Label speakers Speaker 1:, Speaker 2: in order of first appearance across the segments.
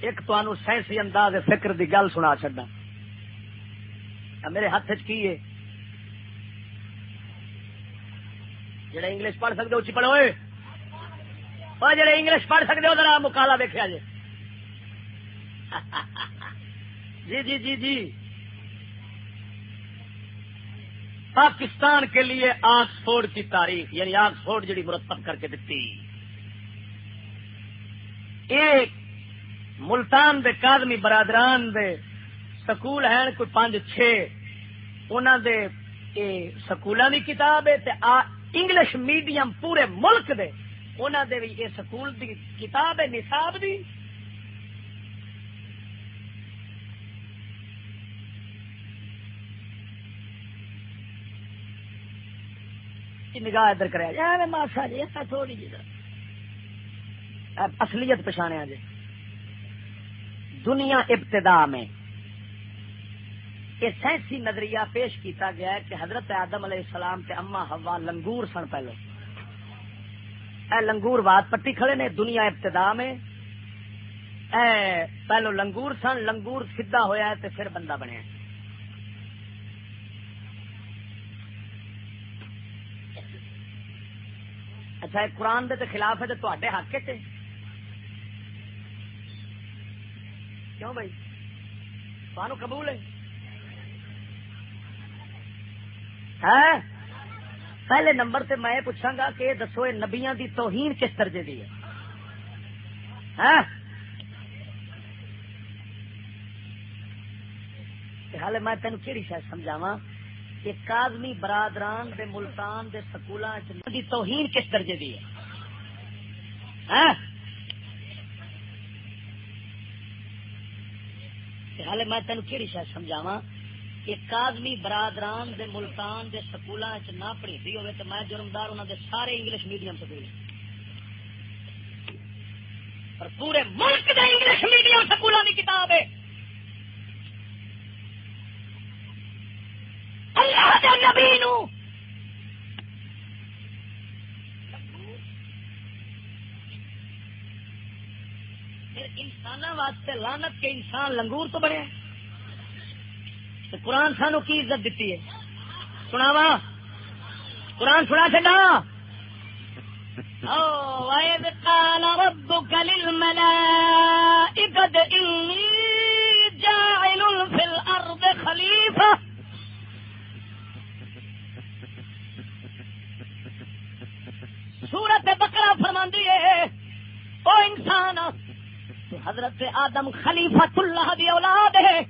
Speaker 1: ایک تو سائنسی انداز فکر دی گل سنا چڈا میرے ہاتھ کی ہے؟ جڑے انگلش پڑھ سکتے اچھی پڑھو اور جڑے انگلش پڑھ سکتے ہو، ذرا مکالا دیکھا جی جی جی جی جی۔ پاکستان کے لیے آکسفورڈ کی تاریخ یعنی آکسفورڈ جڑی مرتب کر کے دیتی ایک ملتان دے کادمی برادران دے سکول ہیں، کوئی پانچ، چھ۔ انہوں دے سکولوں کی کتاب ہے تے آ انگلش میڈیم پورے ملک دے۔ انہوں دے بھی یہ سکول دی کتاب ہے، نصاب دی۔ نگاہ ادھر کرا ماسا جی تھوڑی جی۔ اصلیت پچھانے جی دنیا ابتدا میں یہ سائنسی نظریہ پیش کیتا گیا ہے کہ حضرت آدم علیہ السلام کے اما ہوا لنگور سن پہلو۔ اے لنگور بات پٹی کھڑے نے دنیا ابتدا میں۔ اے پہلو لنگور سن، لنگور سیدا ہویا ہے تے پھر بندہ بنیا اچھا قرآن دے خلاف ہے تو حق کے کیوں بھائی؟ تمہوں قبول ہے؟ ہاں؟ پہلے نمبر سے میں پوچھا گا کہ دسو نبیا دی توہین کس درجے کی ہے؟ ہاں؟ حال میں تین کہڑی شاید سمجھاوا کہ کازمی برادران دے ملتان دے سکولوں دی توہین کس درجے کی ہے؟ ہاں؟ ہلے میں تین کہڑی شاید سمجھاوا کہ کازمی برادران دے ملتان دے سکولوں نہ پڑھی ہوئے تو میں جرمدار انہوں دے سارے انگلش میڈیم سکول اور پورے ملک دے انگلش میڈیم سکولوں کی کتاب ہے۔ اللہ دے نبی نو انسان واسطے لانت کے انسان لنگور تو بنے قرآن سانو کی عزت دیتی ہے؟ سناوا قرآن سنا چڈا قال سورت بکرا فرماندی ہے، او انسان! حضرت آدم خلیفہ اللہ دی اولاد ہے۔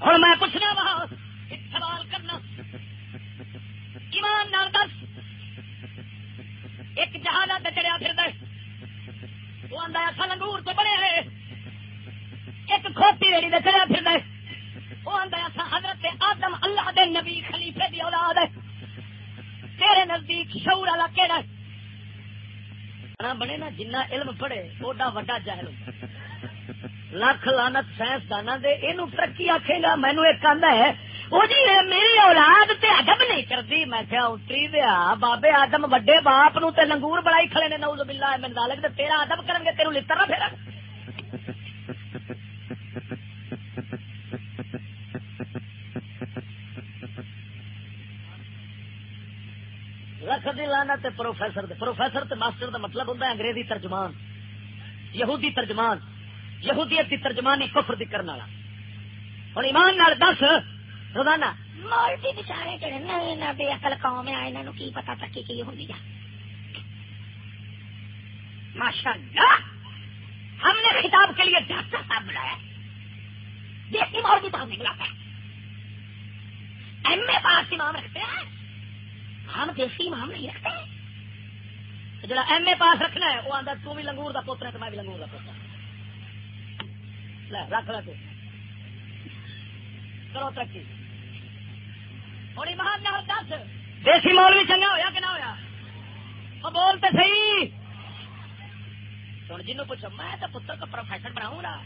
Speaker 1: ہوں میں پوچھنا وا سوال کرنا۔ ایمان نال دس۔ ایک جہاز چڑیا پھر وہ آدھا اصل انگور تو بڑے ہے ایک کھوتی ریڑی دے چڑیا پھر دے وہ آدھا اصا حضرت آدم اللہ دے نبی خلیفے دی اولاد ہے۔ تیرے نزدیک شعور والا کہڑا بنے نا، جنہ علم پڑھے، اوڈا وڈا جہل لکھ لانت سائنسدان دے یہ ترقی آخے گا مینو ایک آدھا ہے وہ جی میری اولاد تے ادب نہیں کرتی میں کیا اتری دیا بابے آدم، وڈے باپ نو تے لنگور بڑائی کھڑے نے نوز باللہ من ذالک، تے تیرا ادب کرن گے تینو لتر نہ پھیرا لکھ دی لانا پروفیسر دے۔ پروفیسر تے ماسٹر دا مطلب ہوندا ہے انگریزی ترجمان۔ یہودی ترجمان۔ یہودیت کی ترجمانی کفر دی کرنے والا۔ ہوں ایمان نال دس، روزانہ۔ مولوی بچارے جڑے نئے بے اقل قوم ہے انہوں کی پتا تکی کی ہوں گی ماشاء اللہ ہم نے خطاب کے لیے ڈاکٹر صاحب بلایا۔ دیسی مولوی صاحب نکلا تھا ایم اے پاس امام رکھتے ہیں۔ ہم دیسی امام نہیں رکھتے جڑا ایم اے پاس رکھنا ہے، وہ آدھا تو بھی لنگور کا پوتر ہے تو میں بھی لنگور کا پوتر ہاں۔ رکھ رکھ۔ کرو ترقی۔ تھوڑی مہان نہ دس۔ دیسی مول بھی چنگا ہوا کہ نہ ہوا وہ بولتے صحیح۔ ہوں جنوں پوچھو، میں تو پتر کو پروفیسر بناؤں گا۔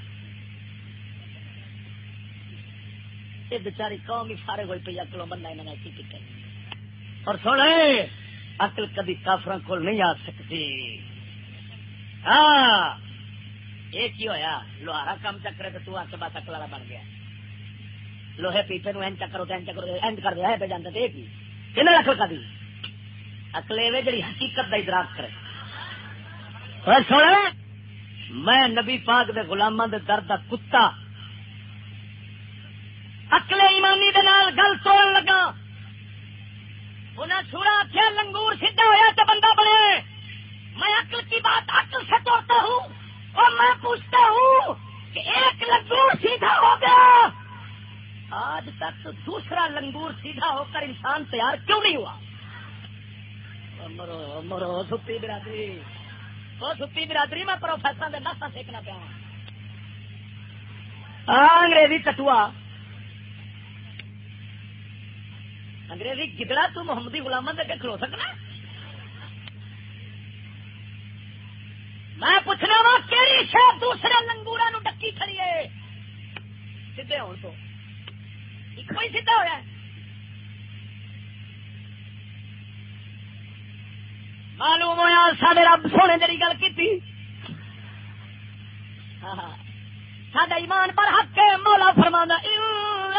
Speaker 1: یہ بچاری قوم ہی سارے ہوئی پی اکلوں بندہ انہوں نے کی کیتے؟ اور سونے اکل کدی کافر کو نہیں آ سکتی۔ ہاں یہ کی ہویا؟ لوہارا کام چکرے تو تو آ کے بس اکل بن گیا۔ لوہے پیپے نو این چکر این چکر اینڈ کر دیا پہ جانتا تو یہ کی اکل کا دی اکلے جی حقیقت کا ادراک کرے۔ سونے، میں نبی پاک دے غلاماں دے درد دا کتا اکلے ایمانی دے نال گل توڑ لگا۔ بات ہوں اور میں پوچھتا ہوں کہ ایک لنگور سیدھا ہو گیا۔ آج تک دوسرا لنگور سیدھا ہو کر انسان تیار کیوں نہیں ہوا؟ مرو مرو ستی برادری۔ وہ ستی برادری، میں پروفیسر نسا سیکنا پیا۔ انگریزی کٹوا انگریزی گدڑا تو محمدی غلام دے کے کھلو سکنا۔ میں پوچھنا وا کہڑی شہ دوسرے لنگورا نو ڈکی کھڑی ہے؟ سیدھے ہو تو۔ ایک ہی سیدھا ہوا معلوم ہوا سارے رب سونے جی گل کی ہاں، ہاں۔ سڈا ایمان پر حق مولا فرما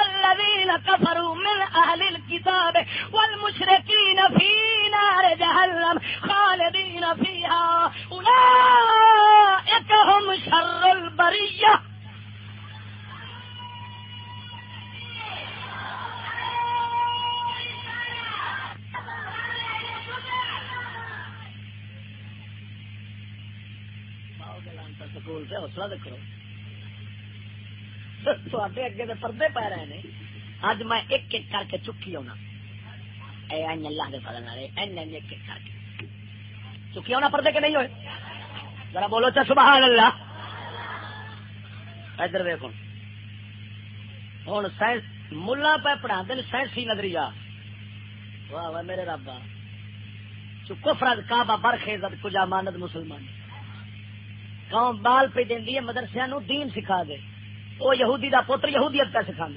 Speaker 1: الذين كفروا من أهل الكتاب والمشركين في نار جهنم خالدين فيها. أولئك هم شر البرية. سکول سے حوصلہ دیکھو اگے تو پردے پی رہے ہیں اج میں ایک ایک کر ہونا اللہ کے فضل ایک ایک کر کے چکی ہونا پردے کے نہیں ہوئے؟ ذرا بولو چا سبحان اللہ۔ ادھر دیکھو ہوں سائنس، ملا پہ پڑھا دیں سائنسی نظریہ۔ واہ واہ، میرے رابا چکو فرد کعبہ برخیزت کجا ماند مسلمان۔ قوم بال پہ دینی ہے مدرسے نو دین سکھا دے۔ وہ یہودی دا پوتر یہودیت کا سکھا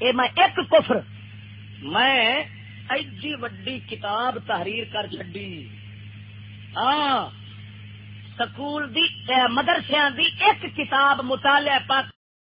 Speaker 1: اے میں ایک کفر میں ایڈی وڈی کتاب تحریر کر چڈی ہاں سکول دی مدرسیا دی ایک کتاب مطالعہ پاک